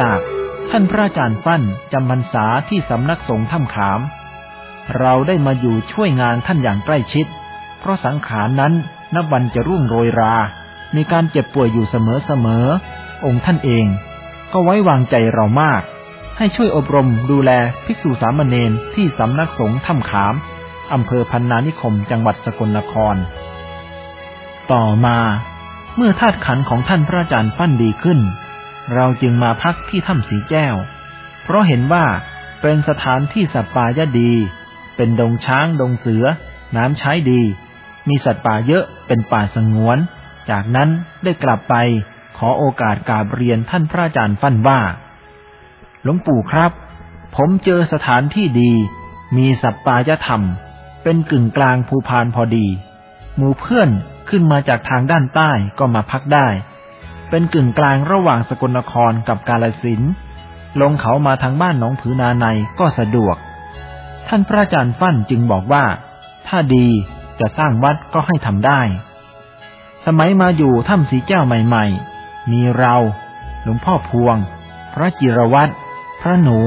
จากท่านพระอาจารย์ฟั่นจำพรรษาที่สำนักสงฆ์ถ้ำขาม เราได้มาอยู่ช่วยงานท่านอย่างใกล้ชิด เพราะสังขารนั้นนับวันจะรุ่งโรยรา มีการเจ็บป่วยอยู่เสมอๆ องค์ท่านเอง ก็ไว้วางใจเรามาก ให้ช่วยอบรมดูแลภิกษุสามเณรที่สำนักสงฆ์ถ้ำขามอำเภอพันนานิคมจังหวัดสกลนคร ต่อมา เมื่อธาตุขันของท่านพระอาจารย์ฟั่นดีขึ้น เราจึงมาพักที่ถ้ำสีแก้ว เพราะเห็นว่าเป็นสถานที่สัตว์ป่ายดี เป็นดงช้างดงเสือ น้ำใช้ดี มีสัตว์ป่าเยอะเป็นป่าสงวน จากนั้นได้กลับไปขอโอกาสกราบเรียนท่านพระอาจารย์ฟั่นว่า หลวงปู่ครับ ผมเจอสถานที่ดี มีสัตว์ป่ายธรรม เป็นกึ่งกลางภูพานพอดี หมู่เพื่อนขึ้นมาจากทางด้านใต้ก็มาพักได้ เป็นกึ่งกลางระหว่างสกลนครกับกาลสินลงเขามาทางบ้านหนองผือนาในก็สะดวก ท่านพระอาจารย์ฟั่นจึงบอกว่า ถ้าดีจะสร้างวัดก็ให้ทำได้ สมัยมาอยู่ถ้ำสีแก้วใหม่ๆ มีเรา หลวงพ่อพวง พระจิรวัตรพระหนู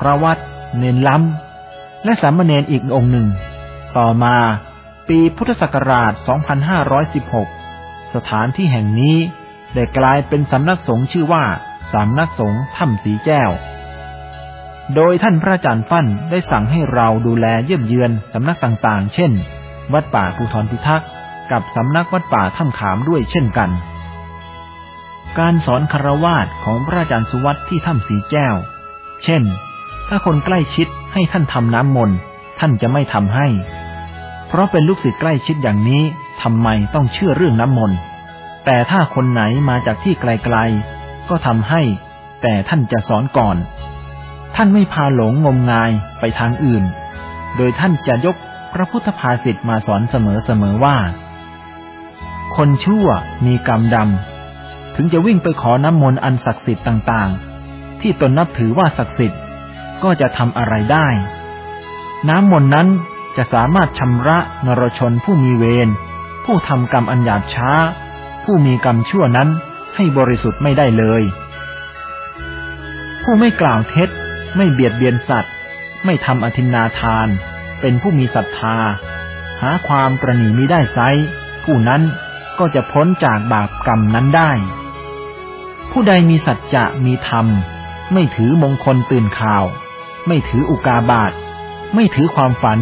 พระวัด เนนล้ำ และสามเณรอีกองค์หนึ่ง ต่อมาปีพุทธศักราช 2516 สถานที่แห่งนี้ ได้กลายเป็นสำนักสงฆ์ชื่อว่าสำนักสงฆ์ถ้ำสีแก้ว โดยท่านพระอาจารย์ฟั่นได้สั่งให้เราดูแลเยี่ยมเยือนสำนักต่างๆ เช่น วัดป่าภูทรพิทักษ์กับสำนักวัดป่าถ้ำขามด้วยเช่นกัน การสอนคารวาสของพระอาจารย์สุวัตที่ถ้ำสีแก้ว เช่น ถ้าคนใกล้ชิดให้ท่านทำน้ำมนต์ท่านจะไม่ทำให้ เพราะเป็นลูกศิษย์ใกล้ชิดอย่างนี้ทำไมต้องเชื่อเรื่องน้ำมนต์ แต่ถ้าคนไหนมาจากที่ไกลๆ ก็ทำให้ แต่ท่านจะสอนก่อน ท่านไม่พาหลงงมงายไปทางอื่น โดยท่านจะยกพระพุทธภาษิตมาสอนเสมอๆว่า คนชั่วมีกรรมดำ ถึงจะวิ่งไปขอน้ำมนต์อันศักดิ์สิทธิ์ต่างๆ ที่ตนนับถือว่าศักดิ์สิทธิ์ ก็จะทำอะไรได้ น้ำมนต์นั้นจะสามารถชำระนรชนผู้มีเวรผู้ทำกรรมอันหยาบช้า ผู้มีกรรมชั่วนั้นให้บริสุทธิ์ไม่ได้เลย ผู้ไม่กล่าวเท็จ ไม่เบียดเบียนสัตว์ ไม่ทำอธินาทาน เป็นผู้มีศรัทธา หาความประนีมิได้ไซผู้นั้นก็จะพ้นจากบาปกรรมนั้นได้ ผู้ใดมีสัจจะมีธรรม ไม่ถือมงคลตื่นข่าว ไม่ถืออุกาบาตไม่ถือความฝัน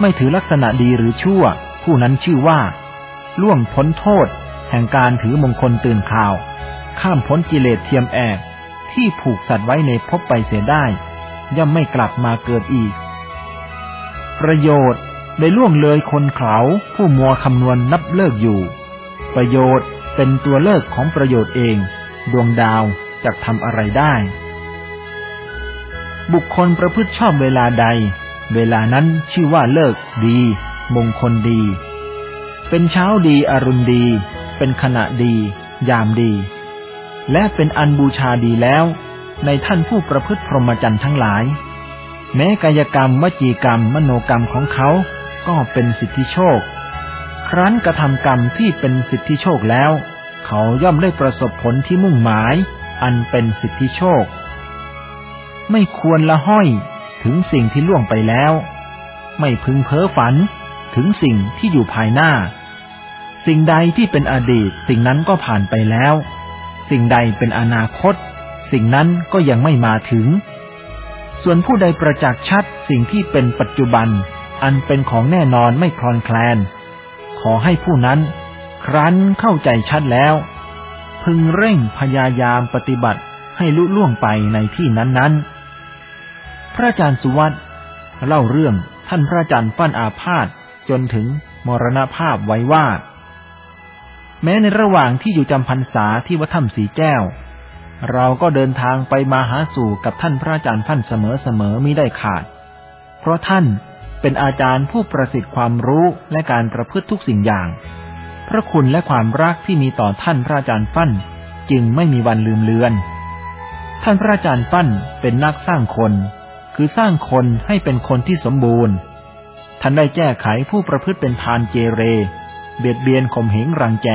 ไม่ถือลักษณะดีหรือชั่ว ผู้นั้นชื่อว่า ล่วงพ้นโทษ แห่งการถือมงคลตื่นข่าว ข้ามพ้นกิเลสเทียมแอกที่ผูกสัตว์ไว้ในภพไปเสียได้ ย่อมไม่กลับมาเกิดอีก ประโยชน์ได้ล่วงเลยคนเขาผู้มัวคำนวณนับเลิกอยู่ ประโยชน์เป็นตัวเลิกของประโยชน์เอง ดวงดาวจะทำอะไรได้ บุคคลประพฤติชอบเวลาใด เวลานั้นชื่อว่าเลิกดี มงคลดี เป็นเช้าดีอรุณดี เป็นขณะดี ยามดี และเป็นอันบูชาดีแล้ว ในท่านผู้ประพฤติพรหมจรรย์ทั้งหลาย แม้กายกรรมวจีกรรม มโนกรรมของเขาก็เป็นสิทธิโชค ครั้นกระทำกรรมที่เป็นสิทธิโชคแล้ว เขาย่อมได้ประสบผลที่มุ่งหมาย อันเป็นสิทธิโชค ไม่ควรละห้อยถึงสิ่งที่ล่วงไปแล้ว ไม่พึงเพ้อฝันถึงสิ่งที่อยู่ภายหน้า สิ่งใดที่เป็นอดีต สิ่งนั้นก็ผ่านไปแล้ว สิ่งใดเป็นอนาคต สิ่งนั้นก็ยังไม่มาถึง ส่วนผู้ใดประจักษ์ชัดสิ่งที่เป็นปัจจุบัน อันเป็นของแน่นอนไม่คลอนแคลน ขอให้ผู้นั้น ครั้นเข้าใจชัดแล้ว พึงเร่งพยายามปฏิบัติให้ลุล่วงไปในที่นั้นๆ พระอาจารย์สุวัตเล่าเรื่องท่านพระอาจารย์ปั้นอาพาธจนถึงมรณภาพไว้ว่า แม้ในระหว่างที่อยู่จำพรรษาที่วัดถ้ำสีแก้ว เราก็เดินทางไปมาหาสู่กับท่านพระอาจารย์ท่านเสมอๆมิได้ขาด เพราะท่านเป็นอาจารย์ผู้ประสิทธิ์ความรู้และการประพฤติทุกสิ่งอย่าง พระคุณและความรักที่มีต่อท่านพระอาจารย์ฟั่นจึงไม่มีวันลืมเลือน ท่านพระอาจารย์ปั้นเป็นนักสร้างคน คือสร้างคนให้เป็นคนที่สมบูรณ์ ท่านได้แก้ไขผู้ประพฤติเป็นพานเจเร เบียดเบียนข่มเหงรังแก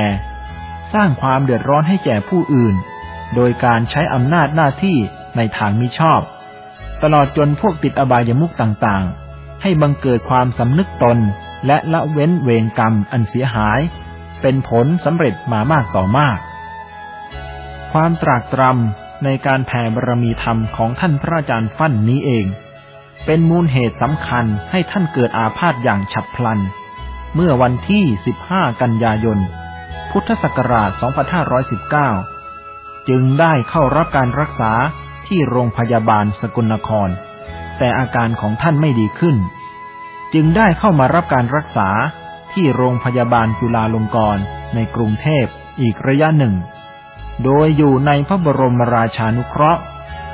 สร้างความเดือดร้อนให้แก่ผู้อื่น โดยการใช้อำนาจหน้าที่ในทางมิชอบ ตลอดจนพวกติดอบายมุขต่างๆ ให้บังเกิดความสำนึกตนและละเว้นเวรกรรมอันเสียหาย เป็นผลสำเร็จมามากต่อมาก ความตรากตรำในการแผ่บารมีธรรมของท่านพระอาจารย์ฟั่นนี้เอง เป็นมูลเหตุสำคัญให้ท่านเกิดอาพาธอย่างฉับพลัน เมื่อวันที่ 15 กันยายน พุทธศักราช 2519 จึงได้เข้ารับการรักษาที่โรงพยาบาลสกลนคร แต่อาการของท่านไม่ดีขึ้น จึงได้เข้ามารับการรักษาที่โรงพยาบาลจุฬาลงกรณ์ในกรุงเทพอีกระยะหนึ่ง โดยอยู่ในพระบรมราชานุเคราะห์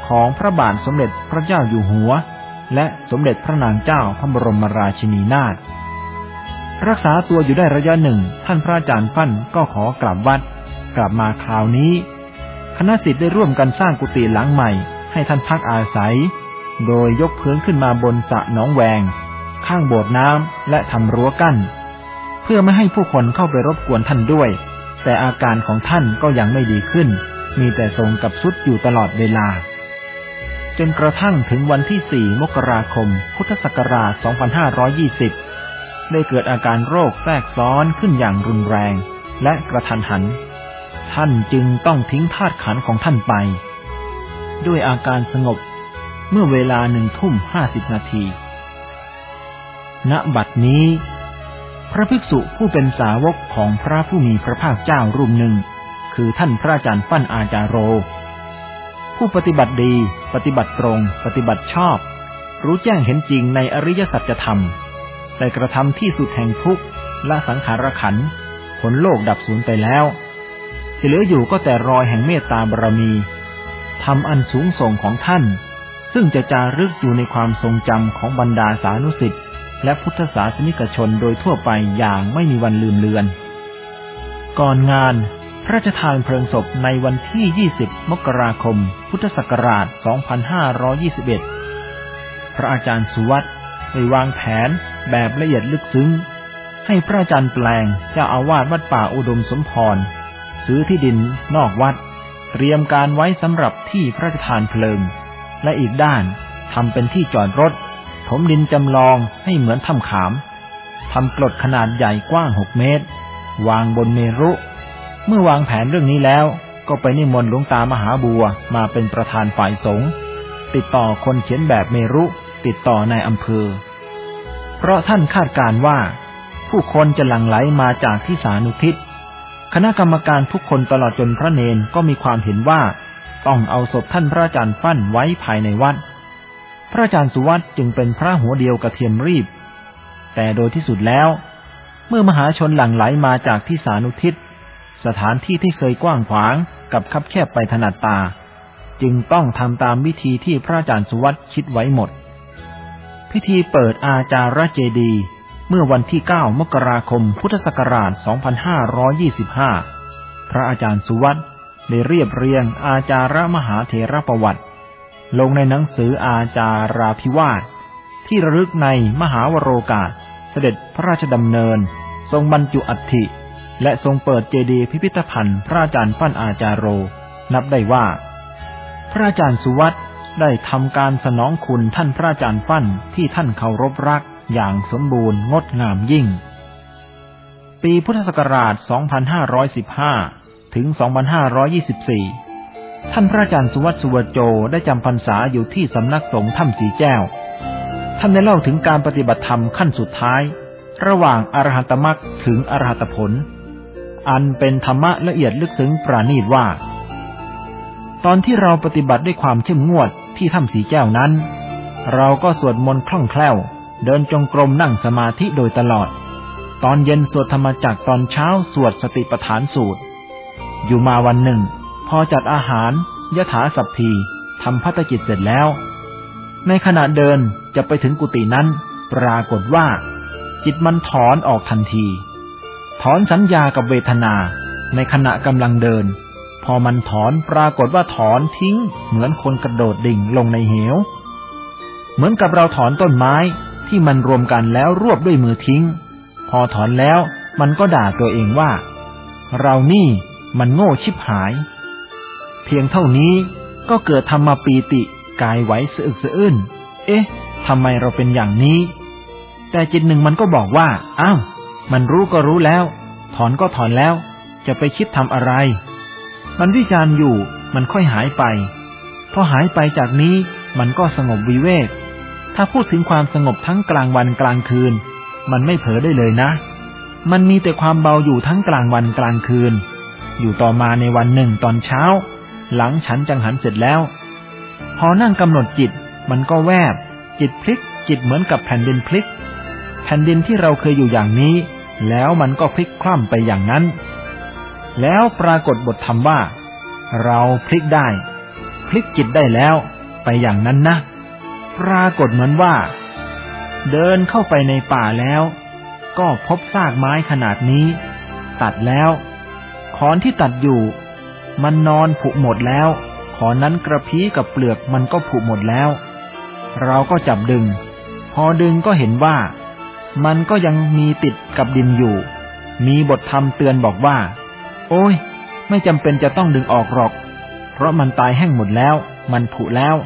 ของพระบาทสมเด็จพระเจ้าอยู่หัว และสมเด็จพระนางเจ้าพระบรมราชินีนาถ รักษาตัวอยู่ได้ระยะหนึ่ง ท่านพระอาจารย์ฟั่นก็ขอกลับวัด กลับมาคราวนี้ คณะสิทธิ์ได้ร่วมกันสร้างกุฏิหลังใหม่ ให้ท่านพักอาศัย โดยยกเพื้นขึ้นมาบนสระหนองแวง ข้างโบสถ์น้ำและทำรั้วกั้น เพื่อไม่ให้ผู้คนเข้าไปรบกวนท่านด้วย แต่อาการของท่านก็ยังไม่ดีขึ้น มีแต่ทรงกับสุดอยู่ตลอดเวลา จนกระทั่งถึงวันที่ 4 มกราคม พุทธศักราช 2520 ได้เกิดอาการโรคแทรกซ้อนขึ้นอย่างรุนแรง และกระทันหัน ท่านจึงต้องทิ้งธาตุขันของท่านไป ด้วยอาการสงบเมื่อเวลาหนึ่งทุ่มห้าสิบนาที ณ บัดนี้ พระภิกษุผู้เป็นสาวกของพระผู้มีพระภาคเจ้ารูปหนึ่ง คือท่านพระอาจารย์ปั้นอาจารโร ผู้ปฏิบัติดี ปฏิบัติตรง ปฏิบัติชอบ รู้แจ้งเห็นจริงในอริยสัจธรรม แต่กระทำที่สุดแห่งทุกข์ละสังขารขันผลโลกดับสูญไปแล้ว ที่เหลืออยู่ก็แต่รอยแห่งเมตตาบารมีทำอันสูงส่งของท่าน ซึ่งจะจารึกอยู่ในความทรงจำของบรรดาสานุสิทธิและพุทธศาสนิกชนโดยทั่วไปอย่างไม่มีวันลืมเลือน ก่อนงานพระราชทานเพลิงศพในวันที่ 20 มกราคม พุทธศักราช 2521 พระอาจารย์สุวัต ได้วางแผนแบบละเอียดลึกซึ้ง ให้พระอาจารย์แปลงเจ้าอาวาสวัดป่าอุดมสมพร ซื้อที่ดินนอกวัด เตรียมการไว้สำหรับที่พระราชทานเพลิง และอีกด้านทำเป็นที่จอดรถ ถมดินจำลองให้เหมือนถ้ำขามทำกรดขนาดใหญ่กว้างหกเมตร วางบนเมรุ เมื่อวางแผนเรื่องนี้แล้ว ก็ไปนิมนต์หลวงตามหาบัวมาเป็นประธานฝ่ายสงฆ์ติดต่อคนเขียนแบบเมรุ ติดต่อในอำเภอ เพราะท่านคาดการว่า ผู้คนจะหลั่งไหลมาจากที่สานุทิศ คณะกรรมการทุกคนตลอดจนพระเนนก็มีความเห็นว่า ต้องเอาศพท่านพระอาจารย์ฟั่นไว้ภายในวัด พระอาจารย์สุวัตจึงเป็นพระหัวเดียวกระเทียมรีบ แต่โดยที่สุดแล้ว เมื่อมหาชนหลั่งไหลมาจากที่สานุทิศ สถานที่ที่เคยกว้างขวางกับคับแคบไปถนัดตาจึงต้องทำตามวิธีที่พระอาจารย์สุวัตคิดไว้หมด พิธีเปิดอาจาระเจดี เมื่อวันที่ 9 มกราคม พุทธศักราช 2525 พระอาจารย์สุวัตได้เรียบเรียงอาจาระมหาเถระประวัติ ลงในหนังสืออาจาราพิวาทที่ระลึกในมหาวโรกาสเสด็จพระราชดำเนิน ทรงบรรจุอัฐิ และทรงเปิดเจดีย์พิพิธภัณฑ์พระอาจารย์ปั้นอาจารโร นับได้ว่า พระอาจารย์สุวัต ได้ทำการสนองคุณท่านพระอาจารย์ปั้นที่ท่านเคารพรักอย่างสมบูรณ์งดงามยิ่ง ปีพุทธศักราช 2515 ถึง 2524 ท่านพระอาจารย์สุวัตสุวโจได้จำพรรษาอยู่ที่สำนักสงฆ์ถ้ำสีแก้ว ท่านได้เล่าถึงการปฏิบัติธรรมขั้นสุดท้าย ระหว่างอรหัตมรรคถึงอรหัตผล อันเป็นธรรมะละเอียดลึกซึ้งปราณีตว่าตอนที่เราปฏิบัติด้วยความเข้มงวด ที่ถ้ำสีแก้วนั้น เราก็สวดมนต์คล่องแคล่ว เดินจงกรมนั่งสมาธิโดยตลอด ตอนเย็นสวดธรรมจักตอนเช้าสวดสติปัฏฐานสูตร อยู่มาวันหนึ่ง พอจัดอาหารยถาสัพพีทำพัฒกิจเสร็จแล้ว ในขณะเดินจะไปถึงกุฏินั้น ปรากฏว่า จิตมันถอนออกทันที ถอนสัญญากับเวทนา ในขณะกำลังเดิน พอมันถอนปรากฏว่าถอนทิ้ง เหมือนคนกระโดดดิ่งลงในเหว เหมือนกับเราถอนต้นไม้ที่มันรวมกันแล้วรวบด้วยมือทิ้ง พอถอนแล้วมันก็ด่าตัวเองว่า เรานี่มันโง่ชิบหาย เพียงเท่านี้ก็เกิดธรรมปีติกายไหวสะอึกสะอื้น เอ๊ะทำไมเราเป็นอย่างนี้ แต่จิตหนึ่งมันก็บอกว่า อ้าว มันรู้ก็รู้แล้ว ถอนก็ถอนแล้ว จะไปคิดทำอะไร มันวิจารณ์อยู่มันค่อยหายไป พอหายไปจากนี้มันก็สงบวิเวก ถ้าพูดถึงความสงบทั้งกลางวันกลางคืน มันไม่เผลอได้เลยนะ มันมีแต่ความเบาอยู่ทั้งกลางวันกลางคืน อยู่ต่อมาในวันหนึ่งตอนเช้า หลังฉันจังหันเสร็จแล้ว พอนั่งกำหนดจิต มันก็แวบ จิตพลิก จิตเหมือนกับแผ่นดินพลิก แผ่นดินที่เราเคยอยู่อย่างนี้ แล้วมันก็พลิกคว่ำไปอย่างนั้น แล้วปรากฏบทธรรมว่า เราพลิกได้ พลิกจิตได้แล้วไปอย่างนั้นนะ ปรากฏเหมือนว่า เดินเข้าไปในป่าแล้ว ก็พบซากไม้ขนาดนี้ ตัดแล้วขอนที่ตัดอยู่ มันนอนผุหมดแล้ว ขอนนั้นกระพี้กับเปลือกมันก็ผุหมดแล้ว เราก็จับดึง พอดึงก็เห็นว่า มันก็ยังมีติดกับดินอยู่ มีบทธรรมเตือนบอกว่า โอ้ย ไม่จำเป็นจะต้องดึงออกหรอก เพราะมันตายแห้งหมดแล้ว มันผุแล้ว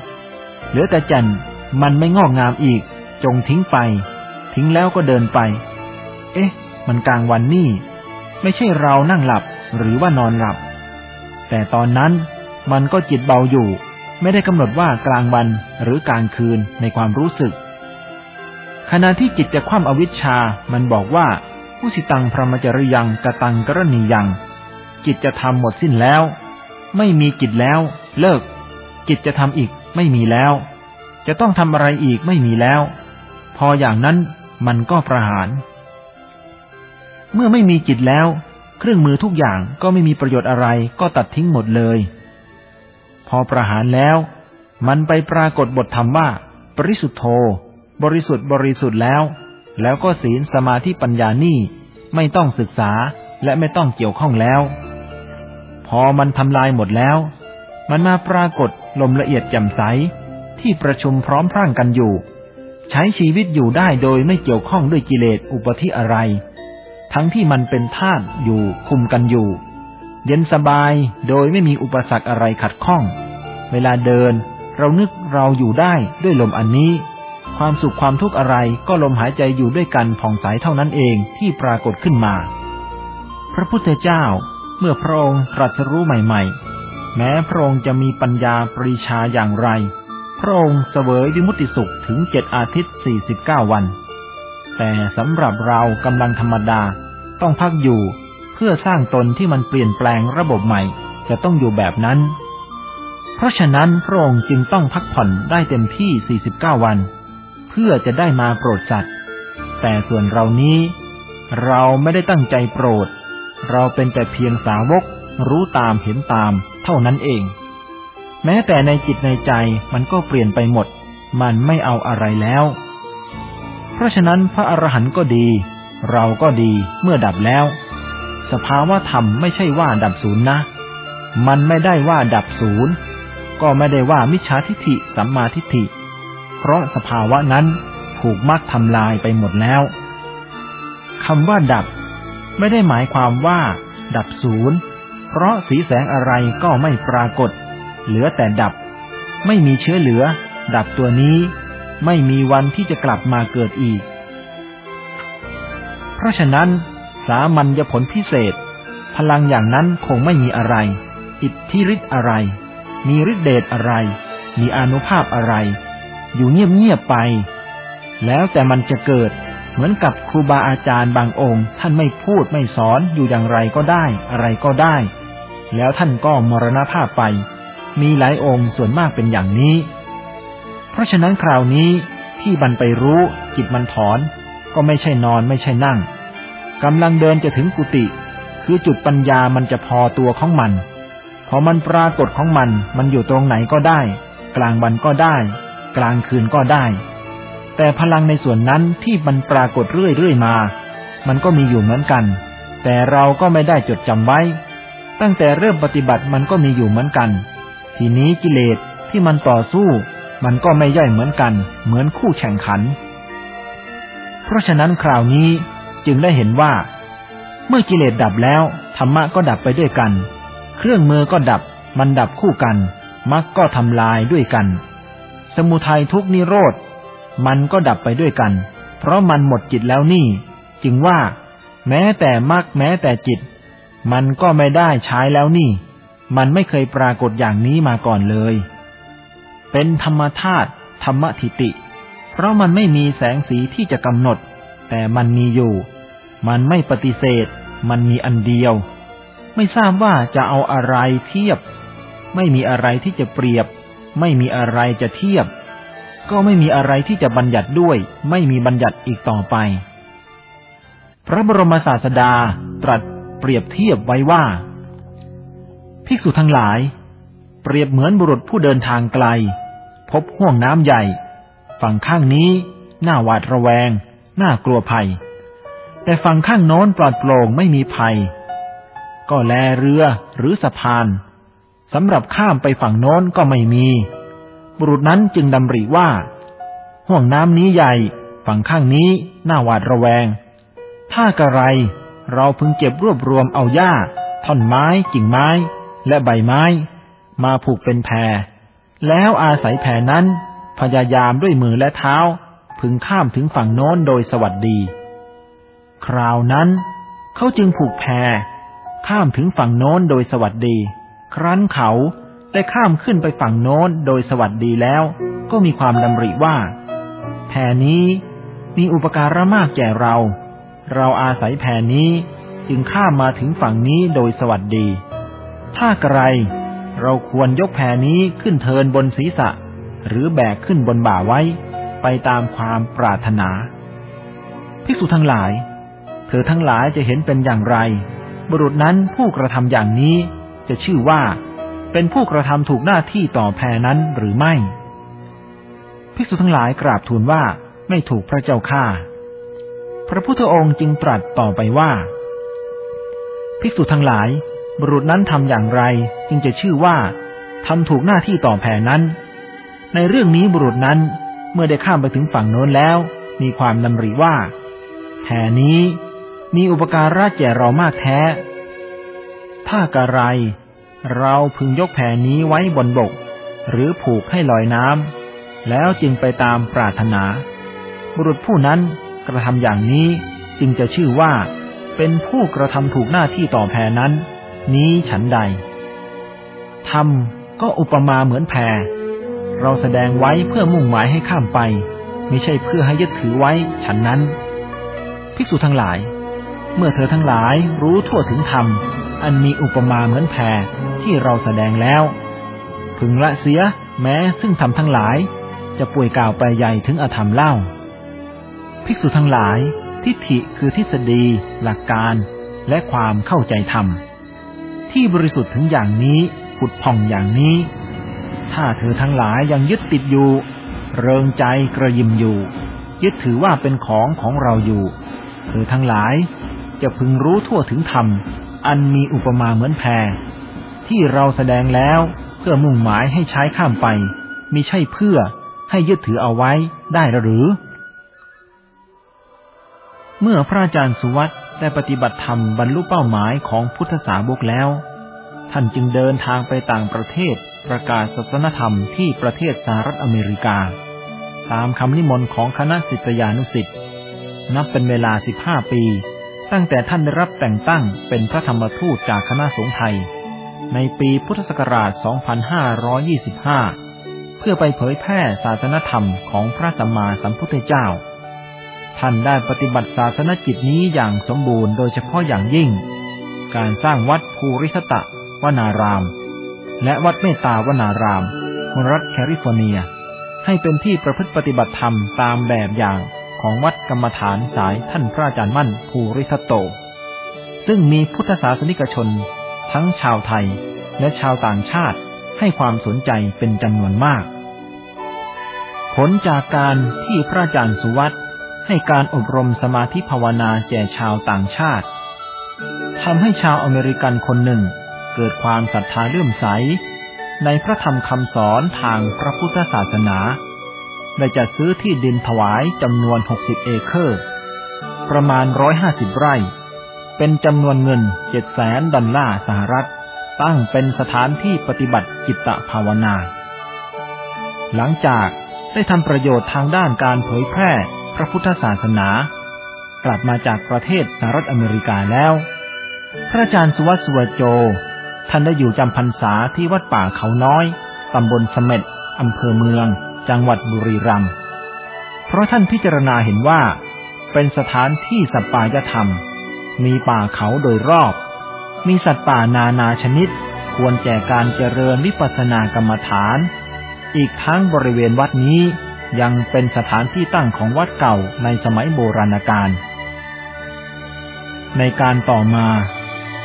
เหลือแต่จันมันไม่งอกงามอีก จงทิ้งไป ทิ้งแล้วก็เดินไป เอ๊ะ มันกลางวันนี่ ไม่ใช่เรานั่งหลับหรือว่านอนหลับ แต่ตอนนั้นมันก็จิตเบาอยู่ ไม่ได้กำหนดว่ากลางวันหรือกลางคืนในความรู้สึก ขณะที่จิตจะคว่ำอวิชชา มันบอกว่า ผู้สิตังพรหมจริยังกตังกรณียัง จิตจะทำหมดสิ้นแล้ว ไม่มีจิตแล้ว เลิกจิตจะทำอีกไม่มีแล้ว จะต้องทำอะไรอีกไม่มีแล้ว พออย่างนั้นมันก็ประหาร เมื่อไม่มีจิตแล้ว เครื่องมือทุกอย่างก็ไม่มีประโยชน์อะไรก็ตัดทิ้งหมดเลย พอประหารแล้ว มันไปปรากฏบทธรรมว่าบริสุทธโธ บริสุทธิ์บริสุทธิ์แล้ว แล้วก็ศีลสมาธิปัญญานี่ไม่ต้องศึกษาและไม่ต้องเกี่ยวข้องแล้ว พอมันทำลายหมดแล้ว มันมาปรากฏลมละเอียดแจ่มใสที่ประชุมพร้อมพร่างกันอยู่ ใช้ชีวิตอยู่ได้โดยไม่เกี่ยวข้องด้วยกิเลสอุปธิอะไร ทั้งที่มันเป็นธาตุอยู่คุมกันอยู่ เย็นสบายโดยไม่มีอุปสรรคอะไรขัดข้อง เวลาเดิน เรานึกเราอยู่ได้ด้วยลมอันนี้ ความสุขความทุกข์อะไรก็ลมหายใจอยู่ด้วยกันผ่องใสเท่านั้นเองที่ปรากฏขึ้นมา พระพุทธเจ้า เมื่อพระองค์ตรัสรู้ใหม่ ๆ แม้พระองค์จะมีปัญญาปรีชาอย่างไร พระองค์เสวยวิมุติสุขถึงเจ็ดอาทิตย์สี่สิบเก้าวัน แต่สำหรับเรากำลังธรรมดาต้องพักอยู่เพื่อสร้างตนที่มันเปลี่ยนแปลงระบบใหม่ จะต้องอยู่แบบนั้น เพราะฉะนั้นพระองค์จึงต้องพักผ่อนได้เต็มที่ 49 วัน เพื่อจะได้มาโปรดสัตว์ แต่ส่วนเรานี้ เราไม่ได้ตั้งใจโปรด เราเป็นแต่เพียงสาวก รู้ตามเห็นตาม เท่านั้นเอง แม้แต่ในจิตในใจมันก็เปลี่ยนไปหมด มันไม่เอาอะไรแล้ว เพราะฉะนั้นพระอรหันต์ก็ดี เราก็ดีเมื่อดับแล้ว สภาวะธรรมไม่ใช่ว่าดับศูนย์นะ มันไม่ได้ว่าดับศูนย์ก็ไม่ได้ว่ามิจฉาทิฏฐิสัมมาทิฏฐิ เพราะสภาวะนั้นถูกมรรคทำลายไปหมดแล้วคำว่าดับ ไม่ได้หมายความว่า ดับศูนย์เพราะสีแสงอะไรก็ไม่ปรากฏ เหลือแต่ดับ ไม่มีเชื้อเหลือ ดับตัวนี้ ไม่มีวันที่จะกลับมาเกิดอีก เพราะฉะนั้น สามัญญผลพิเศษ พลังอย่างนั้นคงไม่มีอะไร อิทธิฤทธิ์อะไร มีฤทธิเดชอะไร มีอนุภาพอะไร อยู่เงียบๆไป แล้วแต่มันจะเกิด เหมือนกับครูบาอาจารย์บางองค์ ท่านไม่พูดไม่สอนอยู่อย่างไรก็ได้ อะไรก็ได้ แล้วท่านก็มรณภาพไป มีหลายองค์ส่วนมากเป็นอย่างนี้ เพราะฉะนั้นคราวนี้ที่บันไปรู้จิตมันถอน ก็ไม่ใช่นอนไม่ใช่นั่งกำลังเดินจะถึงกุฏิคือจุดปัญญามันจะพอตัวของมัน พอมันปรากฏของมัน มันอยู่ตรงไหนก็ได้ กลางวันก็ได้ กลางคืนก็ได้ แต่พลังในส่วนนั้นที่มันปรากฏเรื่อยๆมา มันก็มีอยู่เหมือนกัน แต่เราก็ไม่ได้จดจำไว้ ตั้งแต่เริ่มปฏิบัติมันก็มีอยู่เหมือนกัน ทีนี้กิเลสที่มันต่อสู้ มันก็ไม่ย่อยเหมือนกัน เหมือนคู่แข่งขัน เพราะฉะนั้นคราวนี้จึงได้เห็นว่า เมื่อกิเลสดับแล้วธรรมะก็ดับไปด้วยกัน เครื่องมือก็ดับ มันดับคู่กันมรรคก็ทำลายด้วยกัน สมุทัยทุกนิโรธ มันก็ดับไปด้วยกัน เพราะมันหมดจิตแล้วนี่ จึงว่า แม้แต่มรรคแม้แต่จิต มันก็ไม่ได้ใช้แล้วนี่ มันไม่เคยปรากฏอย่างนี้มาก่อนเลย เป็นธรรมธาตุธรรมทิติ เพราะมันไม่มีแสงสีที่จะกำหนด แต่มันมีอยู่ มันไม่ปฏิเสธ มันมีอันเดียว ไม่ทราบว่าจะเอาอะไรเทียบ ไม่มีอะไรที่จะเปรียบ ไม่มีอะไรจะเทียบ ก็ไม่มีอะไรที่จะบัญญัติด้วย ไม่มีบัญญัติอีกต่อไป พระบรมศาสดาตรัสเปรียบเทียบไว้ว่า ภิกษุทั้งหลาย เปรียบเหมือนบุรุษผู้เดินทางไกล พบห่วงน้ำใหญ่ ฝั่งข้างนี้ หน้าหวาดระแวงน่ากลัวภัย แต่ฝั่งข้างโน้นปลอดโปร่งไม่มีภัย ก็แลเรือหรือสะพานสำหรับข้ามไปฝั่งโน้นก็ไม่มี บุรุษนั้นจึงดำริว่า ห่วงน้ำนี้ใหญ่ ฝั่งข้างนี้น่าหวาดระแวง ถ้ากระไร เราพึงเก็บรวบรวมเอาหญ้า ท่อนไม้กิ่งไม้ และใบไม้ มาผูกเป็นแพร แล้วอาศัยแพรนั้น พยายามด้วยมือและเท้า พึงข้ามถึงฝั่งโน้นโดยสวัสดี คราวนั้นเขาจึงผูกแพรข้ามถึงฝั่งโน้นโดยสวัสดี ครั้นเขา ได้ข้ามขึ้นไปฝั่งโน้นโดยสวัสดีแล้วก็มีความดำริว่า แผ่นี้มีอุปการะมากแก่เรา เราอาศัยแผ่นี้จึงข้ามมาถึงฝั่งนี้โดยสวัสดี ถ้าไกรเราควรยกแผ่นี้ขึ้นเทินบนศีรษะ หรือแบกขึ้นบนบ่าไว้ ไปตามความปรารถนา ภิกษุทั้งหลาย เธอทั้งหลายจะเห็นเป็นอย่างไร บุรุษนั้นผู้กระทำอย่างนี้จะชื่อว่า เป็นผู้กระทำถูกหน้าที่ต่อแพรนั้นหรือไม่ภิกษุทั้งหลายกราบทูลว่าไม่ถูกพระเจ้าข้าพระพุทธองค์จึงตรัสต่อไปว่า ภิกษุทั้งหลาย บุรุษนั้นทำอย่างไรจึงจะชื่อว่าทำถูกหน้าที่ต่อแพรนั้น ในเรื่องนี้บุรุษนั้นเมื่อได้ข้ามไปถึงฝั่งโน้นแล้ว มีความนำริว่าแพรนี้มีอุปการะแก่เรามากแท้ ถ้ากระไร เราพึงยกแผ่นี้ไว้บนบก หรือผูกให้ลอยน้ำแล้วจึงไปตามปรารถนา บุรุษผู้นั้นกระทำอย่างนี้จึงจะชื่อว่า เป็นผู้กระทำถูกหน้าที่ต่อแพนั้น นี้ฉันใดทำก็อุปมาเหมือนแพเราแสดงไว้เพื่อมุ่งหมายให้ข้ามไปไม่ใช่เพื่อให้ยึดถือไว้ฉันนั้น ภิกษุทั้งหลาย เมื่อเธอทั้งหลายรู้ทั่วถึงธรรม อันมีอุปมาเหมือนแพรที่เราแสดงแล้ว พึงละเสียแม้ซึ่งทำทั้งหลาย จะป่วยกล่าวไปใหญ่ถึงอธรรมเล่า ภิกษุทั้งหลาย ทิฏฐิคือทฤษฎี หลักการ และความเข้าใจธรรม ที่บริสุทธิ์ถึงอย่างนี้ผุดผ่องอย่างนี้ ถ้าเธอทั้งหลายยังยึดติดอยู่ เริงใจกระยิมอยู่ ยึดถือว่าเป็นของของเราอยู่ เธอทั้งหลายจะพึงรู้ทั่วถึงธรรม อันมีอุปมาเหมือนแพที่เราแสดงแล้วเพื่อมุ่งหมายให้ใช้ข้ามไป มิใช่เพื่อให้ยึดถือเอาไว้ได้หรือ เมื่อพระอาจารย์สุวัตได้ปฏิบัติธรรมบรรลุเป้าหมายของพุทธสาวกแล้ว ท่านจึงเดินทางไปต่างประเทศประกาศศาสนธรรมที่ประเทศสหรัฐอเมริกา ตามคำนิมนต์ของคณะศิษยานุสิ์นับเป็นเวลาสิบห้าปี ตั้งแต่ท่านได้รับแต่งตั้งเป็นพระธรรมทูตจากคณะสงฆ์ไทย ในปีพุทธศักราช 2525 เพื่อไปเผยแพร่ศาสนธรรมของพระสัมมาสัมพุทธเจ้า ท่านได้ปฏิบัติศาสนจิตนี้อย่างสมบูรณ์โดยเฉพาะอย่างยิ่ง การสร้างวัดภูริสตะวนาราม และวัดเมตตาวนารามมรัฐแคลิฟอร์เนีย ให้เป็นที่ประพฤติปฏิบัติธรรมตามแบบอย่าง ของวัดกรรมฐานสายท่านพระอาจารย์มั่นภูริทัตโต ซึ่งมีพุทธศาสนิกชน ทั้งชาวไทยและชาวต่างชาติให้ความสนใจเป็นจำนวนมาก ผลจากการที่พระอาจารย์สุวัตให้การอบรมสมาธิภาวนาแก่ชาวต่างชาติทำให้ชาวอเมริกันคนหนึ่งเกิดความศรัทธาเลื่อมใส ในพระธรรมคำสอนทางพระพุทธศาสนา ได้จัดซื้อที่ดินถวายจำนวน 60 เอเคอร์ ประมาณ 150 ไร่ เป็นจำนวนเงิน 700,000 ดอลลาร์สหรัฐ ตั้งเป็นสถานที่ปฏิบัติจิตภาวนา หลังจากได้ทำประโยชน์ทางด้านการเผยแพร่พระพุทธศาสนา กลับมาจากประเทศสหรัฐอเมริกาแล้ว พระอาจารย์สุวัสดิ์สุวโจ ท่านได้อยู่จำพรรษาที่วัดป่าเขาน้อย ตำบลเสม็ดอำเภอเมือง จังหวัดบุรีรัมย์เพราะท่านพิจารณาเห็นว่า เป็นสถานที่สัปปายธรรม มีป่าเขาโดยรอบ มีสัตว์ป่านานาชนิด ควรแก่การเจริญวิปัสสนากรรมฐาน อีกทั้งบริเวณวัดนี้ยังเป็นสถานที่ตั้งของวัดเก่าในสมัยโบราณกาลในการต่อมา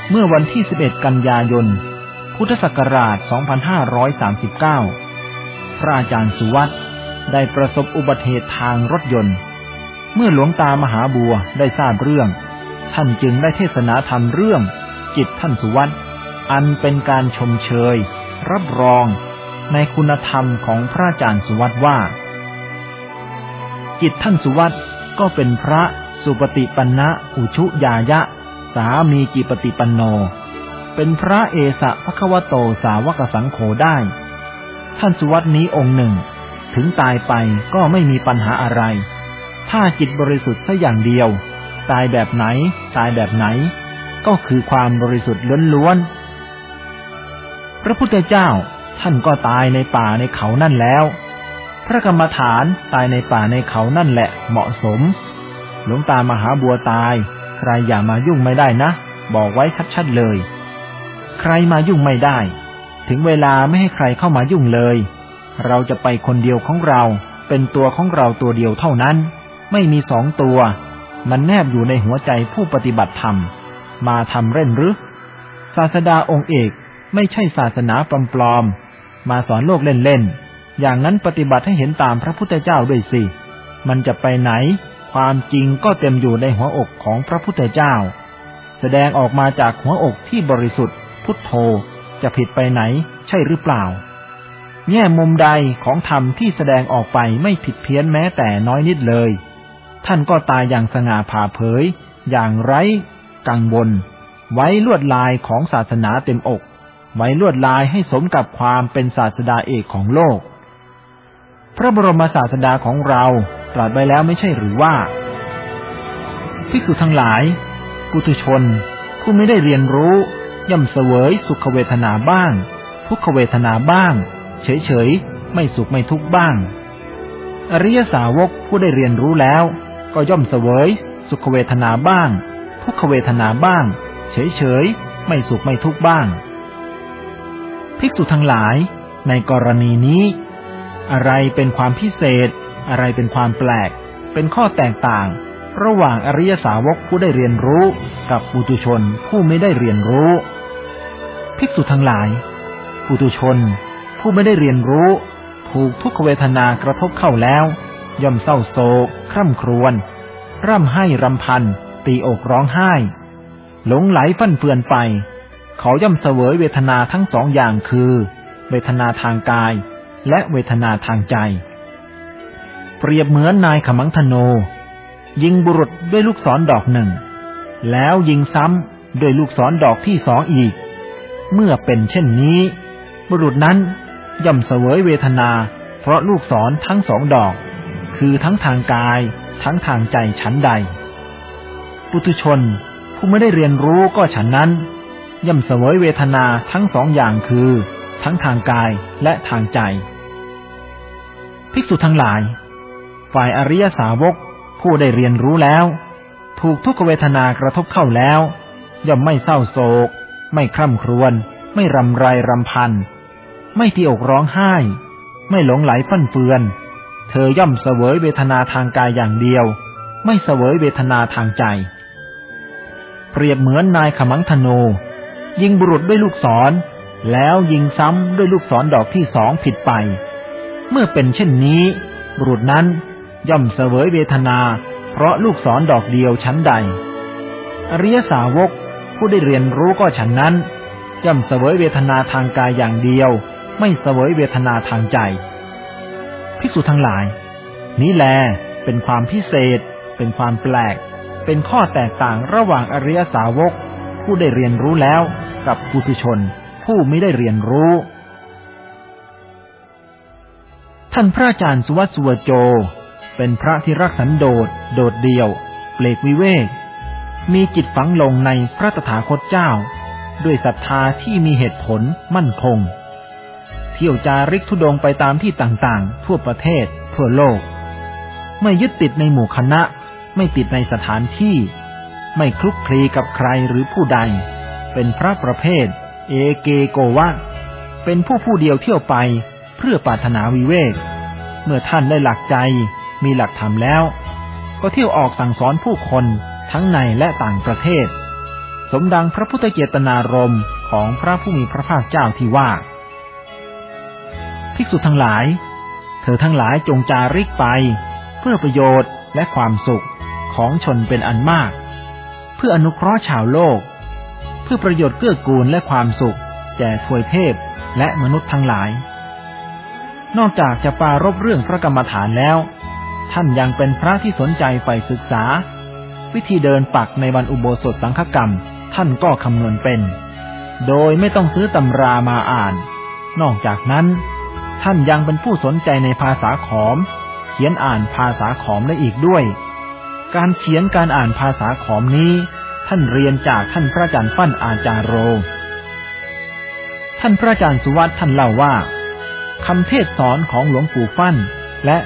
เมื่อวันที่ 11 กันยายน พุทธศักราช 2539 พระอาจารย์สุวัตได้ประสบอุบัติเหตุทางรถยนต์ เมื่อหลวงตามหาบัวได้ทราบเรื่อง ท่านจึงได้เทศนาธรรมเรื่อง จิตท่านสุวัตอันเป็นการชมเชย รับรอง ในคุณธรรมของพระอาจารย์สุวัตว่า จิตท่านสุวัตก็เป็นพระสุปฏิปันนะอุชุยายะ สามีจิปฏิปันโน เป็นพระเอสะพระควโตสาวกสังโฆได้ ท่านสุวัตนี้องค์หนึ่ง ถึงตายไปก็ไม่มีปัญหาอะไร ถ้าจิตบริสุทธิ์สัอย่างเดียว ตายแบบไหน ตายแบบไหน ก็คือความบริสุทธิ์ล้วนๆพระพุทธเจ้าท่านก็ตายในป่าในเขานั่นแล้ว พระกรรมฐานตายในป่าในเขานั่นแหละเหมาะสม หลวงตามหาบัวตาย ใครอย่ามายุ่งไม่ได้นะ บอกไว้ชัดๆเลย ใครมายุ่งไม่ได้ ถึงเวลาไม่ให้ใครเข้ามายุ่งเลย เราจะไปคนเดียวของเรา เป็นตัวของเราตัวเดียวเท่านั้น ไม่มีสองตัว มันแนบอยู่ในหัวใจผู้ปฏิบัติธรรม มาทำเล่นหรือ ศาสดาองค์เอกไม่ใช่ศาสนาปลอมๆ มาสอนโลกเล่นๆ อย่างนั้นปฏิบัติให้เห็นตามพระพุทธเจ้าด้วยสิ มันจะไปไหน ความจริงก็เต็มอยู่ในหัวอกของพระพุทธเจ้า แสดงออกมาจากหัวอกที่บริสุทธิ์ พุทโธ จะผิดไปไหน ใช่หรือเปล่า แง่มุมใดของธรรมที่แสดงออกไปไม่ผิดเพี้ยนแม้แต่น้อยนิดเลย ท่านก็ตายอย่างสง่าผ่าเผย อย่างไร้กังวลไว้ลวดลายของศาสนาเต็มอก ไว้ลวดลายให้สมกับความเป็นศาสดาเอกของโลก พระบรมศาสดาของเราตรัสไว้แล้วไม่ใช่หรือว่าภิกษุทั้งหลาย ปุถุชน ผู้ไม่ได้เรียนรู้ ย่อมเสวยสุขเวทนาบ้าง ทุกขเวทนาบ้าง เฉยๆ ไม่สุขไม่ทุกข์บ้าง อริยสาวกผู้ได้เรียนรู้แล้ว ก็ย่อมเสวยสุขเวทนาบ้าง ทุกขเวทนาบ้าง เฉยๆ ไม่สุขไม่ทุกข์บ้าง ภิกษุทั้งหลาย ในกรณีนี้ อะไรเป็นความพิเศษ อะไรเป็นความแปลก เป็นข้อแตกต่างระหว่างอริยสาวกผู้ได้เรียนรู้กับปุตุชนผู้ไม่ได้เรียนรู้ ภิกษุทั้งหลายปุตุชน ผู้ไม่ได้เรียนรู้ ถูกทุกขเวทนากระทบเข้าแล้ว ย่อมเศร้าโศกคร่ำครวญร่ำไห้รำพัน ตีอกร้องไห้ หลงไหลฟั่นเฟือนไป เขาย่อมเสวยเวทนาทั้งสองอย่างคือ เวทนาทางกาย และเวทนาทางใจ เปรียบเหมือนนายขมังธโน ยิงบุรุษด้วยลูกศรดอกหนึ่ง แล้วยิงซ้ำด้วยลูกศรดอกที่สองอีก เมื่อเป็นเช่นนี้ บุรุษนั้นย่อมเสวยเวทนา เพราะลูกศรทั้งสองดอก คือทั้งทางกายทั้งทางใจชั้นใด ปุถุชนผู้ไม่ได้เรียนรู้ก็ฉันนั้น ย่อมเสวยเวทนาทั้งสองอย่างคือ ทั้งทางกายและทางใจ ภิกษุทั้งหลาย ฝ่ายอริยสาวกผู้ได้เรียนรู้แล้ว ถูกทุกขเวทนากระทบเข้าแล้ว ย่อมไม่เศร้าโศก ไม่คร่ำครวญ ไม่รำไรรำพัน ไม่ตีอกร้องไห้ ไม่หลงไหลฟั่นเฟือน เธอย่อมเสวยเวทนาทางกายอย่างเดียว ไม่เสวยเวทนาทางใจ เปรียบเหมือนนายขมังธนู ยิงบุรุษด้วยลูกศร แล้วยิงซ้ำด้วยลูกศรดอกที่สองผิดไป เมื่อเป็นเช่นนี้ บุรุษนั้นย่อมเสวยเวทนา เพราะลูกศรดอกเดียวชั้นใด อริยสาวก ผู้ได้เรียนรู้ก็ฉันนั้น ย่อมเสวยเวทนาทางกายอย่างเดียว ไม่เสวยเวทนาทางใจภิกษุทั้งหลาย นี้แลเป็นความพิเศษ เป็นความแปลก เป็นข้อแตกต่างระหว่างอริยสาวก ผู้ได้เรียนรู้แล้วกับปุถุชน ผู้ไม่ได้เรียนรู้ ท่านพระอาจารย์สุวัสดิ์สุวโจ เป็นพระที่รักสันโดษโดดเดี่ยวเปลกวิเวก มีจิตฝังลงในพระตถาคตเจ้า ด้วยศรัทธาที่มีเหตุผลมั่นคง เที่ยวจาริกทุดงไปตามที่ต่างๆ ทั่วประเทศ ทั่วโลก ไม่ยึดติดในหมู่คณะ ไม่ติดในสถานที่ ไม่คลุกคลีกับใครหรือผู้ใด เป็นพระประเภท เอเกโกวะ เป็นผู้ผู้เดียวเที่ยวไปเพื่อปรารถนาวิเวก เมื่อท่านได้หลักใจ มีหลักธรรมแล้ว ก็เที่ยวออกสั่งสอนผู้คน ทั้งในและต่างประเทศ สมดังพระพุทธเจตนารมณ์ของพระผู้มีพระภาคเจ้าที่ว่า ภิกษุทั้งหลาย เธอทั้งหลายจงจาริกไป เพื่อประโยชน์และความสุขของชนเป็นอันมาก เพื่ออนุเคราะห์ชาวโลก เพื่อประโยชน์เกื้อกูลและความสุข แก่ทวยเทพและมนุษย์ทั้งหลาย นอกจากจะปารบเรื่องพระกรรมฐานแล้ว ท่านยังเป็นพระที่สนใจใฝ่ศึกษา วิธีเดินปักในวันอุโบสถสังฆกรรม ท่านก็คำนวณเป็น โดยไม่ต้องซื้อตำรามาอ่าน นอกจากนั้น ท่านยังเป็นผู้สนใจในภาษาขอม เขียนอ่านภาษาขอมได้อีกด้วย การเขียนการอ่านภาษาขอมนี้ ท่านเรียนจากท่านพระอาจารย์ฟั่นอาจารโร ท่านพระอาจารย์สุวัตท่านเล่าว่าคำเทศสอนของหลวงปู่ฟั่นและ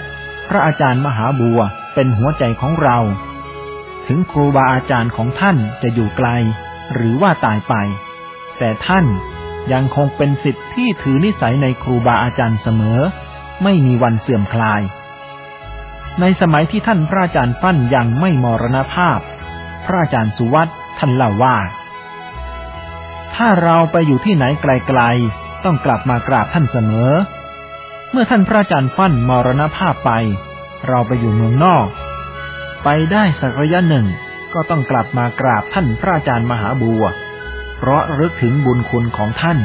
พระอาจารย์มหาบัวเป็นหัวใจของเรา ถึงครูบาอาจารย์ของท่านจะอยู่ไกล หรือว่าตายไป แต่ท่านยังคงเป็นสิทธิ์ที่ถือนิสัยในครูบาอาจารย์เสมอ ไม่มีวันเสื่อมคลาย ในสมัยที่ท่านพระอาจารย์ฟั่นยังไม่มรณภาพ พระอาจารย์สุวัตท่านเล่าว่า ถ้าเราไปอยู่ที่ไหนไกลๆ ต้องกลับมากราบท่านเสมอ เมื่อท่านพระอาจารย์ฟั่นมรณภาพไป เราไปอยู่เมืองนอก ไปได้สักระยะหนึ่งก็ต้องกลับมากราบท่านพระอาจารย์มหาบัว เพราะรึกถึงบุญคุณของท่าน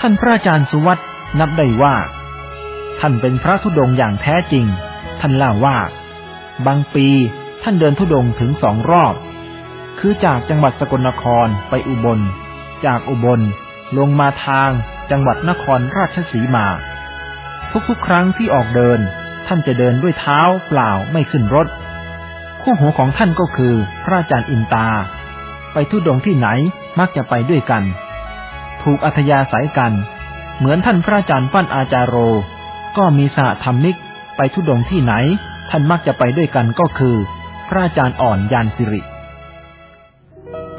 ท่านพระอาจารย์สุวัตนับได้ว่า ท่านเป็นพระธุดงอย่างแท้จริง ท่านเล่าว่า บางปีท่านเดินธุดงถึงสองรอบ คือจากจังหวัดสกลนครไปอุบล จากอุบลลงมาทางจังหวัดนครราชสีมา ทุกๆครั้งที่ออกเดิน ท่านจะเดินด้วยเท้าเปล่าไม่ขึ้นรถ คู่หูของท่านก็คือพระอาจารย์อินตา ไปทุดงที่ไหนมักจะไปด้วยกัน ถูกอัธยาศัยกัน เหมือนท่านพระอาจารย์ปั้นอาจารโร ก็มีสหธรรมิก ไปทุดงที่ไหน ท่านมักจะไปด้วยกันก็คือ พระอาจารย์อ่อนยานสิริ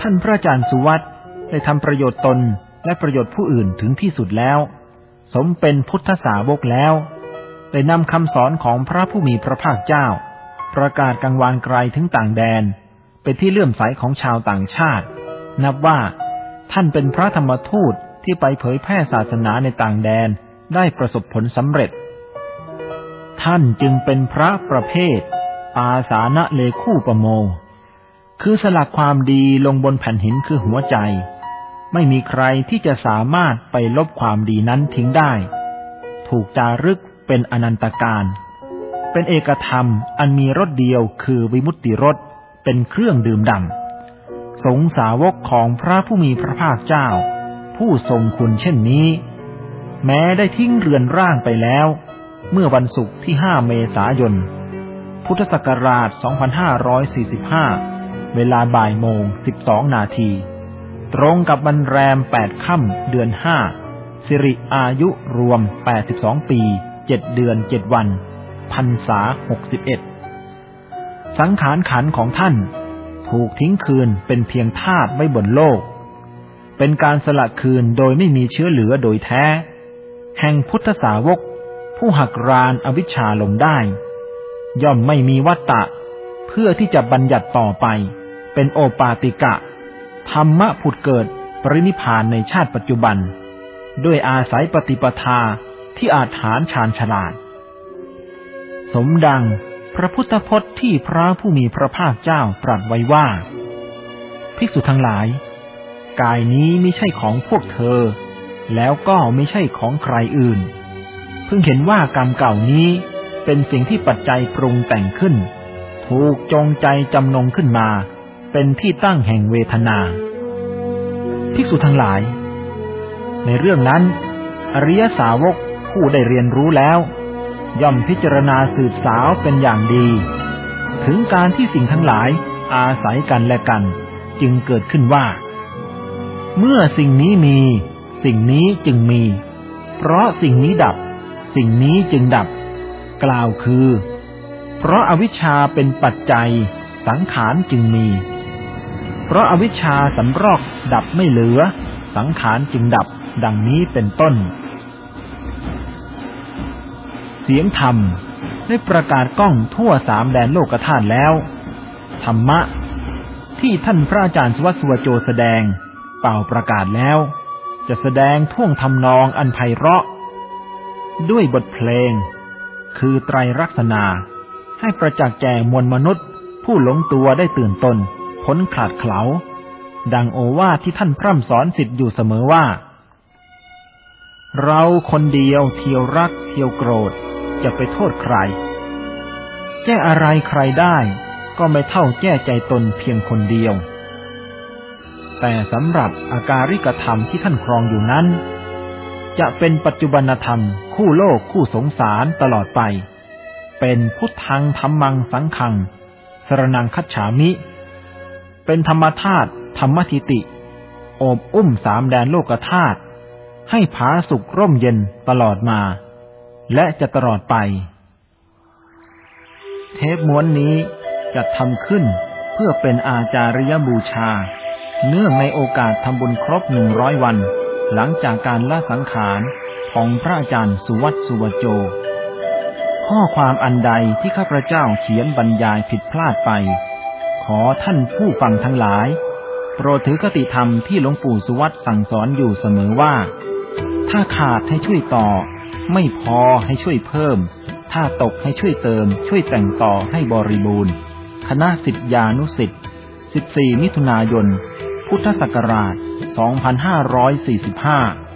ท่านพระอาจารย์สุวัตได้ทำประโยชน์ตนและประโยชน์ผู้อื่นถึงที่สุดแล้ว สมเป็นพุทธสาวกแล้ว ได้นำคำสอนของพระผู้มีพระภาคเจ้า ประกาศกังวานไกลถึงต่างแดน เป็นที่เลื่อมใสของชาวต่างชาติ นับว่าท่านเป็นพระธรรมทูตที่ไปเผยแพร่ศาสนาในต่างแดนได้ประสบผลสำเร็จ ท่านจึงเป็นพระประเภทปาสานะเลคู่ประโม คือสลักความดีลงบนแผ่นหินคือหัวใจ ไม่มีใครที่จะสามารถไปลบความดีนั้นทิ้งได้ ถูกจารึก เป็นอนันตการ เป็นเอกธรรมอันมีรสเดียวคือวิมุตติรสเป็นเครื่องดื่มด่ำสงสาวกของพระผู้มีพระภาคเจ้า ผู้ทรงคุณเช่นนี้ แม้ได้ทิ้งเรือนร่างไปแล้ว เมื่อวันศุกร์ที่ 5 เมษายน พุทธศักราช 2545 เวลาบ่ายโมง 12 นาที ตรงกับวันแรม 8 ค่ำเดือน 5สิริอายุรวม 82 ปี 7เดือน7วันพรรษา61สังขารขันของท่าน ถูกทิ้งคืนเป็นเพียงธาตุไว้บนโลก เป็นการสละคืนโดยไม่มีเชื้อเหลือโดยแท้ แห่งพุทธสาวก ผู้หักรานอวิชชาลงได้ ย่อมไม่มีวัตตะ เพื่อที่จะบัญญัติต่อไป เป็นโอปาติกะ ธรรมะผุดเกิดปรินิพานในชาติปัจจุบัน ด้วยอาศัยปฏิปทา ที่อาจฐานชาญฉลาด สมดังพระพุทธพจน์ที่พระผู้มีพระภาคเจ้าตรัสไว้ว่า ภิกษุทั้งหลาย กายนี้ไม่ใช่ของพวกเธอ แล้วก็ไม่ใช่ของใครอื่น เพิ่งเห็นว่ากรรมเก่านี้เป็นสิ่งที่ปัจจัยปรุงแต่งขึ้น ถูกจงใจจำนงขึ้นมา เป็นที่ตั้งแห่งเวทนา ภิกษุทั้งหลาย ในเรื่องนั้น อริยสาวก ผู้ได้เรียนรู้แล้ว ย่อมพิจารณาสืบสาวเป็นอย่างดี ถึงการที่สิ่งทั้งหลายอาศัยกันและกัน จึงเกิดขึ้นว่า เมื่อสิ่งนี้มี สิ่งนี้จึงมี เพราะสิ่งนี้ดับ สิ่งนี้จึงดับ กล่าวคือ เพราะอาวิชชาเป็นปัจจัย สังขารจึงมี เพราะอาวิชชาสำรอกดับไม่เหลือ สังขารจึงดับ ดังนี้เป็นต้น สียงธรรมได้ประกาศก้องทั่วสามแดนโลกธาตุแล้ว ธรรมะ ที่ท่านพระอาจารย์สวัสดิ์สวโจแสดง เป่าประกาศแล้ว จะแสดงท่วงทำนองอันไพเราะ ด้วยบทเพลง คือไตรลักษณา ให้ประจักษ์แก่มวลมนุษย์ ผู้หลงตัวได้ตื่นตนพ้นขาดเขลาดังโอวาทที่ท่านพร่ำสอนสิทธิ์อยู่เสมอว่า เราคนเดียวเที่ยวรักเที่ยวโกรธ จะไปโทษใคร แก้อะไรใครได้ ก็ไม่เท่าแก้ใจตนเพียงคนเดียว แต่สำหรับอาการิกธรรมที่ท่านครองอยู่นั้น จะเป็นปัจจุบันธรรม คู่โลกคู่สงสารตลอดไป เป็นพุทธังธรรมังสังขัง สรนังคัจฉามิ เป็นธรรมธาตุธรรมทิติโอบอุ้มสามแดนโลกธาตุให้ผาสุกร่มเย็นตลอดมา และจะตลอดไป เทปม้วนนี้จะทำขึ้นเพื่อเป็นอาจาริยบูชา เนื่องในโอกาสทำบุญครบหนึ่งร้อยวัน หลังจากการละสังขารของพระอาจารย์สุวัตสุวโจ ข้อความอันใดที่ข้าพเจ้าเขียนบรรยายผิดพลาดไป ขอท่านผู้ฟังทั้งหลาย โปรดถือคติธรรมที่หลวงปู่สุวัตสั่งสอนอยู่เสมอว่า ถ้าขาดให้ช่วยต่อ ไม่พอให้ช่วยเพิ่ม ถ้าตกให้ช่วยเติม ช่วยแต่งต่อให้บริบูรณ์ คณะสิทธยานุสิทธิ์14 มิถุนายน พุทธศักราช 2545